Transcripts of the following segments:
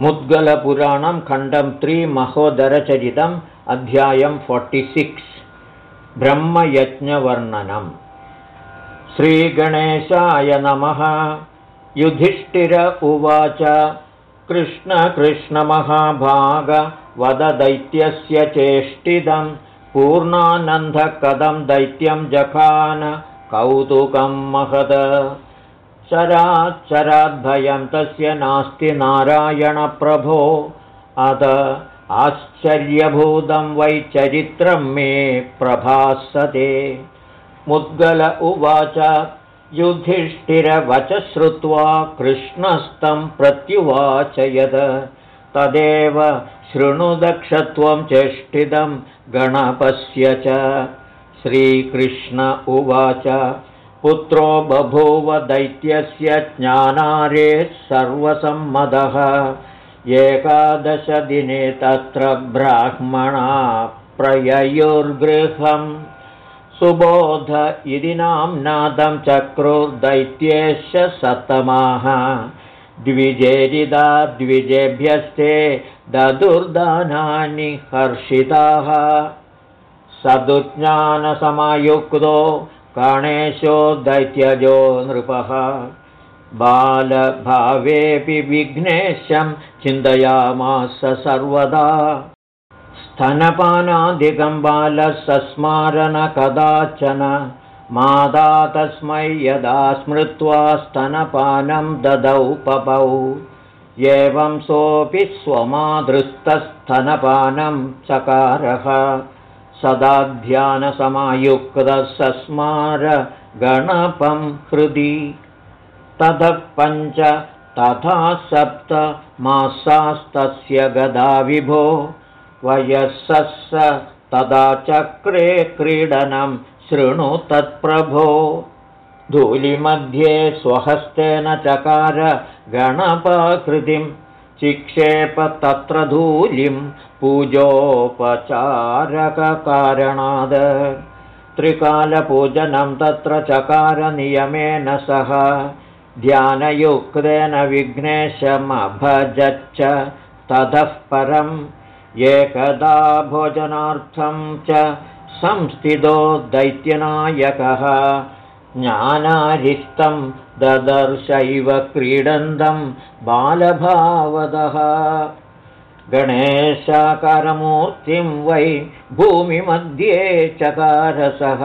मुद्गलपुराणं खण्डं त्रिमहोदरचरितम् अध्यायं फोर्टिसिक्स् ब्रह्मयज्ञवर्णनम् श्रीगणेशाय नमः। युधिष्ठिर उवाच। कृष्णकृष्णमहाभागवददैत्यस्य चेष्टिदं पूर्णानन्दकदं दैत्यं जखान। कौतुकं महद चराच्चराद्भयं तस्य नास्ति नारायणप्रभो। अद आश्चर्यभूतं वैचरित्रं मे प्रभासते। मुद्गल उवाच युधिष्ठिरवच श्रुत्वा कृष्णस्तं प्रत्युवाच यद तदेव शृणुदक्षत्वं चेष्टितं गणपस्य च। श्रीकृष्ण उवाच पुत्रो बभूव दैत्यस्य ज्ञानारे सर्वसम्मदः। एकादशदिने तत्र ब्राह्मणा प्रययुर्गृहम्। सुबोध इति नाम्नादं चक्रुर्दैत्येश सतमाः द्विजेरिदा द्विजेभ्यस्ते ददुर्दानानि हर्षिताः। सदुज्ञानसमयुक्तो गणेशो दैत्यजो नृपः। बालभावेऽपि विघ्नेशं चिन्तयामास सर्वदा। स्तनपानादिकं बालसस्मारन कदाचन। मादा तस्मै यदा स्मृत्वा स्तनपानं ददौ पपौ। एवं सोऽपि स्वमादृस्तस्तनपानं चकारः सदा ध्यानसमायुक्तसस्मार गणपं हृदि। ततः पञ्च तथा सप्त मासास्तस्य गदा विभो वयस्सः स तदा चक्रे क्रीडनं शृणु तत्प्रभो। धूलिमध्ये स्वहस्तेन चकार गणपाकृतिं चिक्षेप तत्र धूलिं पूजोपचारककारणाद्। त्रिकालपूजनं तत्र चकारनियमेन सह ध्यानयुक्तेन विघ्नेशमभजच्च ततः परम् एकदा भोजनार्थं च संस्थितो दैत्यनायकः ज्ञानारिष्टं ददर्शैव क्रीडन्तं बालभावदः। गणेशाकारमूर्तिं वै भूमिमध्ये चकारसः।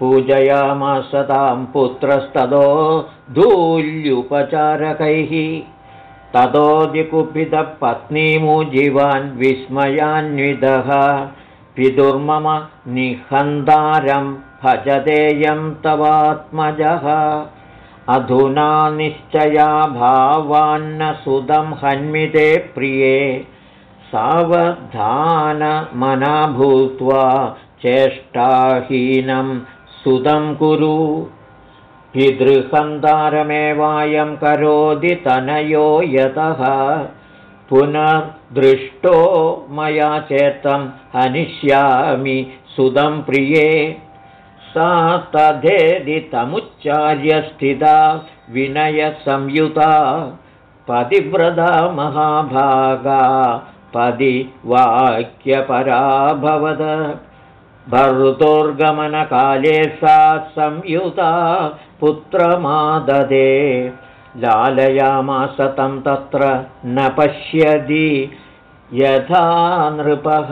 पूजयामास तां पुत्रस्ततो धूल्युपचारकैः। ततोऽधिकुपितपत्नीमुजीवान् विस्मयान्विदः पितुर्मम निहन्तारं भजतेयं तवात्मजः अधुना निश्चया भावान्न सुदं हन्मिते प्रिये। सावधानमना भूत्वा चेष्टाहीनं सुदं कुरु। पितृहन्तारमेवायं करोति तनयो यतः। पुनर्दृष्टो मया चेतं हनिष्यामि सुदं प्रिये सा तमुच्चार्य स्थिता विनयसंयुता। पतिव्रता महाभागा पदिवाक्यपराभवद भर्तुर्गमनकाले सा संयुता पुत्रमाददे। लालयामास तं तत्र न पश्यति यथा नृपः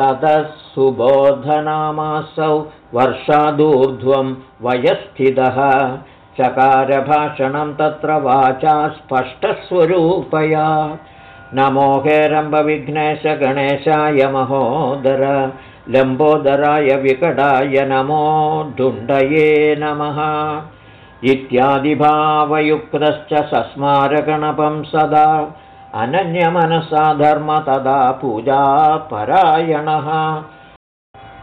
ततः सुबोधनामासौ वर्षादूर्ध्वं वयस्थितः। चकारभाषणं तत्र वाचा स्पष्टस्वरूपया। नमो हेरम्बविघ्नेशगणेशाय महोदर लम्बोदराय विकटाय नमो ढुण्डये नमः। इत्यादिभावयुक्तश्च सस्मारगणपं सदा अनन्यमनसा धर्म तदा पूजापरायणः।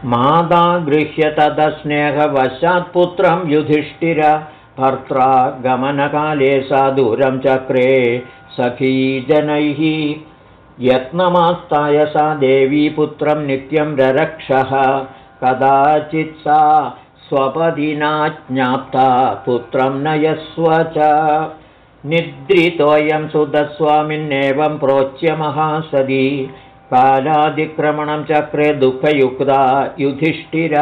माता गृह्य तदस्नेहवशात्पुत्रं युधिष्ठिर। भर्त्रा गमनकाले सा दूरं चक्रे सखीजनैः यत्नमास्ताय सा देवी पुत्रं नित्यं ररक्षः। कदाचित् सा स्वपदिना ज्ञाप्ता पुत्रं नयस्व च निद्रितोऽयं सुतस्वामिन्नेवं प्रोच्य महासदी। कालादिक्रमणं चक्रे दुःखयुक्ता युधिष्ठिर।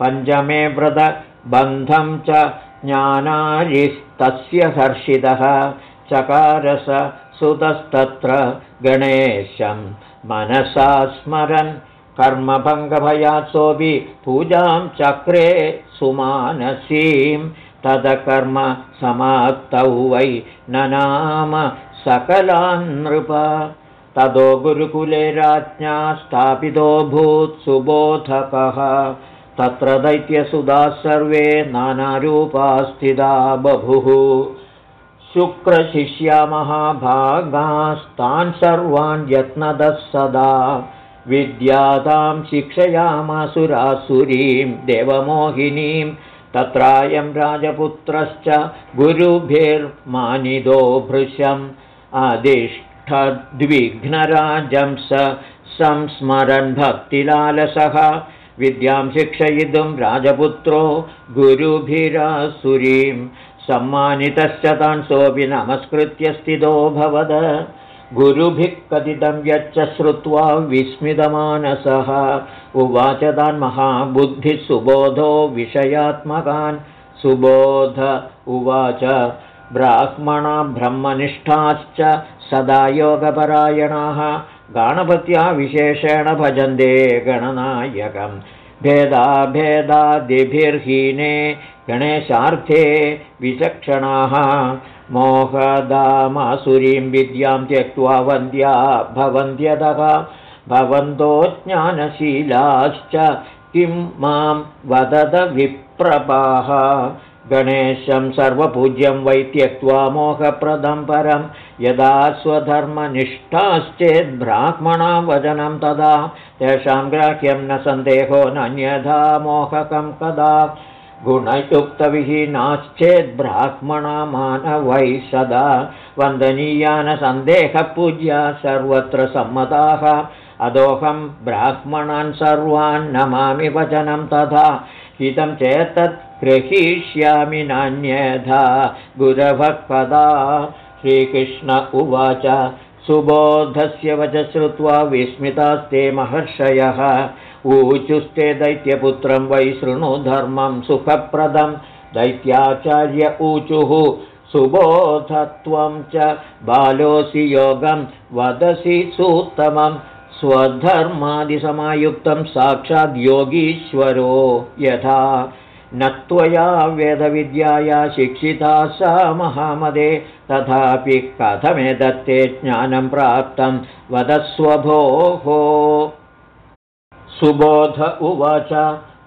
पञ्चमे व्रतबन्धं च ज्ञानारिस्तस्य हर्षितः। चकारस सुतस्तत्र गणेशं मनसा स्मरन्। कर्मभङ्गभयात्सोऽपि पूजां चक्रे सुमानसीं तदकर्म समाप्तौ वै न नाम सकलान् नृप ततो गुरुकुले राज्ञा स्थापितोऽभूत् सुबोधकः। तत्र दैत्यसुधाः सर्वे नानारूपा स्थिता बभुः। शुक्रशिष्या महाभागास्तान् सर्वान् यत्नदः सदा। विद्यातां शिक्षयामासुरासुरीं देवमोहिनीं तत्रायं राजपुत्रश्च गुरुभिर्मानिदो भृशम् आदिष्ट द्विघ्नराजं स संस्मरन् भक्तिलालसः। विद्यां शिक्षयितुं राजपुत्रो गुरुभिरासुरीं सम्मानितश्च तान् सोऽपि नमस्कृत्य स्थितो भवद गुरुभिः कथितं यच्च श्रुत्वा विस्मितमानसः। उवाच तान् महाबुद्धिः सुबोधो विषयात्मकान्। सुबोध उवाच ब्राह्मणा ब्रह्मनिष्ठाश्च सदा योगपरायणाः। गणपत्या विशेषेण भजन्ते गणनायकं भेदाभेदादिभिर्हीने गणेशार्थे विचक्षणाः मोहदामासुरीं विद्यां त्यक्त्वा वन्द्या भवन्त्यतः भवन्तो ज्ञानशीलाश्च किं मां वदत विप्रपाः? गणेशं सर्वपूज्यं वै त्यक्त्वा मोहप्रदं परं यदा स्वधर्मनिष्ठाश्चेद्ब्राह्मणां वचनं तदा तेषां ग्राह्यं न सन्देहो नान्यथा मोहकं कदा गुणयुक्तविहीनाश्चेद्ब्राह्मणा मानवै सदा वन्दनीया न सन्देहपूज्या सर्वत्र सम्मताः। अदोहं ब्राह्मणान् सर्वान् नमामि वचनं तथा। हितं चेत्तत् ग्रहीष्यामि नान्यथा गुरभक्पदा। श्रीकृष्ण उवाच सुबोधस्य वच श्रुत्वा विस्मितास्ते महर्षयः ऊचुस्ते दैत्यपुत्रं वै शृणुधर्मं सुखप्रदं। दैत्याचार्य ऊचुः सुबोधत्वं च बालोऽसि योगं वदसि सूत्तमम् स्वधर्मादिसमायुक्तं साक्षाद्योगीश्वरो यथा। न त्वया वेदविद्याया शिक्षिता सा महामदे तथापि कथमेदत्ते ज्ञानं प्राप्तं वदस्वभोः सुबोध उवाच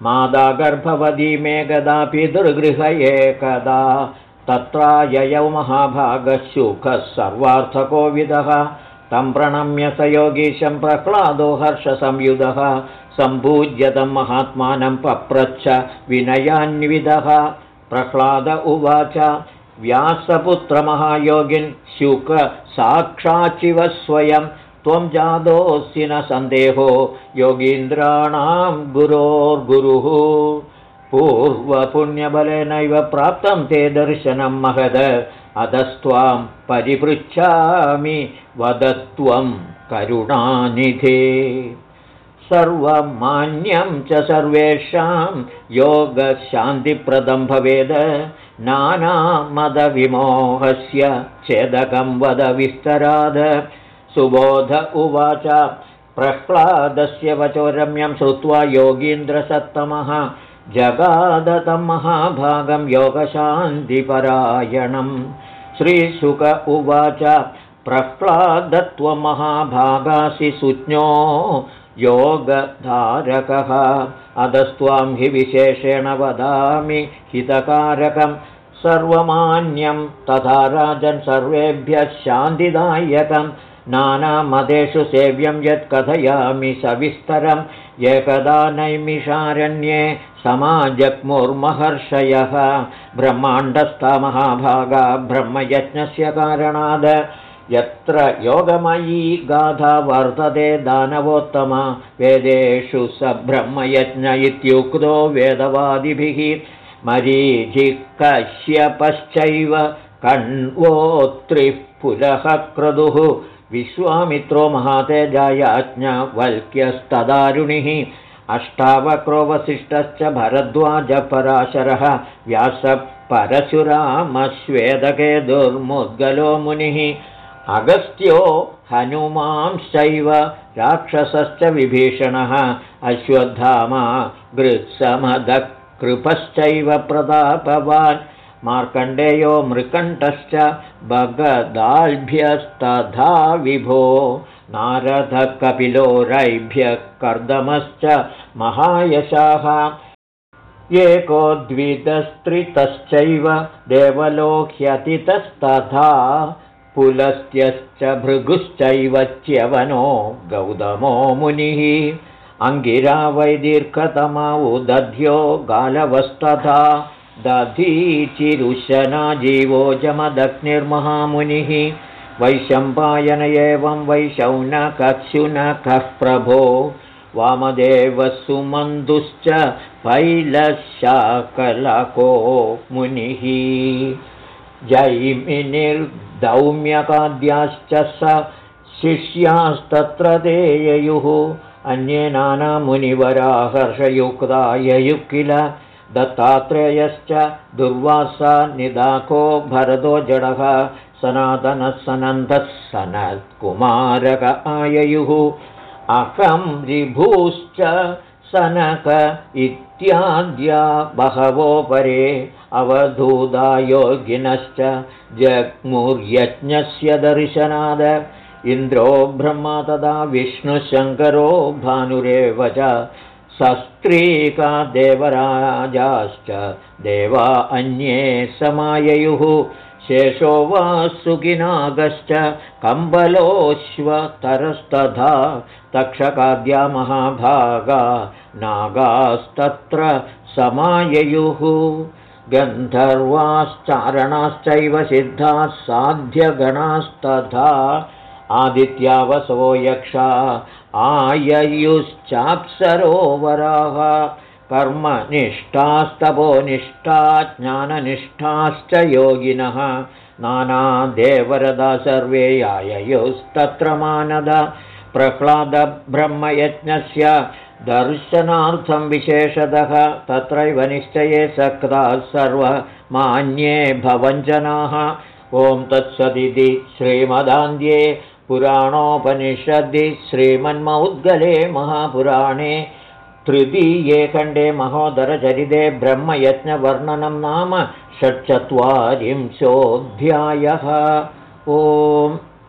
मादा गर्भवती मे कदापि दुर्गृह एकदा। तत्राययौ महाभागशुखः सर्वार्थकोविदः तं प्रणम्य स योगीशं प्रह्लादो हर्षसंयुधः सम्पूज्यतं महात्मानं पप्रच्छ विनयान्विदः। प्रह्लाद उवाच व्यासपुत्रमहायोगिन् शुक साक्षाचिव स्वयं त्वं जातोऽसि न सन्देहो योगीन्द्राणां गुरोर्गुरुः पूर्वपुण्यबलेनैव प्राप्तं ते दर्शनं महद। अधस्त्वां परिपृच्छामि वदत्वं करुणानिधे। सर्वमान्यं च सर्वेषां योगशान्तिप्रदं भवेद। नानामदविमोहस्य चेदकं वद विस्तराद सुबोध उवाच। प्रह्लादस्य वचो रम्यं श्रुत्वा योगीन्द्रसत्तमः। जगादतं महाभागं योगशान्तिपरायणम्। श्रीशुक उवाच। प्रह्लादत्वमहाभागासि सुज्ञो योगधारकः। अधस्त्वां हि विशेषेण वदामि हितकारकं सर्वमान्यं तथा राजन् सर्वेभ्यः शान्तिदायकं नानामदेषु सेव्यं यत् कथयामि सविस्तरम्। एकदा नैमिषारण्ये समाजग्मुर्महर्षयः ब्रह्माण्डस्था महाभागा ब्रह्मयज्ञस्य कारणाद। यत्र योगमयी गाथा वर्तते दानवोत्तमा वेदेषु स ब्रह्मयज्ञ इत्युक्तो वेदवादिभिः। मरीचिकश्यपश्चैव कण्वोत्रिः पुलः क्रदुः विश्वामित्रो महातेजायाज्ञवल्क्यस्तदारुणिः अष्टावक्रोवसिष्ठश्च भरद्वाजपराशरः व्यासपरशुरामश्वेदके दुर्मुद्गलो मुनिः अगस्त्यो हनुमांश्चैव राक्षसश्च विभीषणः अश्वत्थामा गृत्समदकृपश्चैव प्रतापवान् मार्कण्डेयो मृकण्ठश्च भगदाल्भ्यस्तथा विभो नारदकपिलो रैभ्यः कर्दमश्च महायशाः। एको द्वितस्त्रितश्चैव देवलोह्यतितस्तथा पुलस्त्यश्च भृगुश्चैव च्यवनो गौतमो मुनिः। अङ्गिरा वैदीर्घतमा उदध्यो गालवस्तथा दधीचिरुशना जीवो जमदग्निर्महामुनिः। वैशम्पायन एवं वैशौनकक्षुनकः प्रभो। वामदेवसुमन्दुश्च पैलशाकलको मुनिः। जैमिनिर्दौम्यकाद्याश्च स शिष्यास्तत्र ते ययुः अन्ये नानामुनिवराहर्षयुक्ता ययुः किल दत्तात्रेयश्च दुर्वासा निदाको भरतो जडः सनातनः सनन्दः सनत्कुमारक आययुः। अहं रिभूश्च सनक इत्याद्या बहवो परे अवधूतायोगिनश्च जग्मुर्यज्ञस्य दर्शनाद। इन्द्रो ब्रह्मा तदा विष्णुशङ्करो भानुरेव च सस्त्रीका देवराजाश्च देवा अन्ये समाययुः। शेषो वा सुखिनागश्च कम्बलोऽश्वतरस्तथा तक्षकाद्या महाभागा नागास्तत्र समाययुः। गन्धर्वाश्चारणाश्चैव सिद्धाः साध्यगणास्तथा आदित्यावसवो यक्षा। आययुश्चाप्सरोवराः। कर्मनिष्ठास्तपोनिष्ठा ज्ञाननिष्ठाश्च योगिनः। नानादेवरदा सर्वे आययुस्तत्र मानद। प्रह्लादब्रह्मयज्ञस्य दर्शनार्थं विशेषतः तत्रैव निश्चये सक्ताः सर्वमान्ये भवञ्जनाः। ॐ तत्सदिति श्रीमदान्ध्ये पुराणोपनिषदि श्रीमन्मौद्गले महापुराणे तृतीये खण्डे महोदरचरिते ब्रह्मयज्ञवर्णनं नाम षट्चत्वारिंशोऽध्यायः। ओम्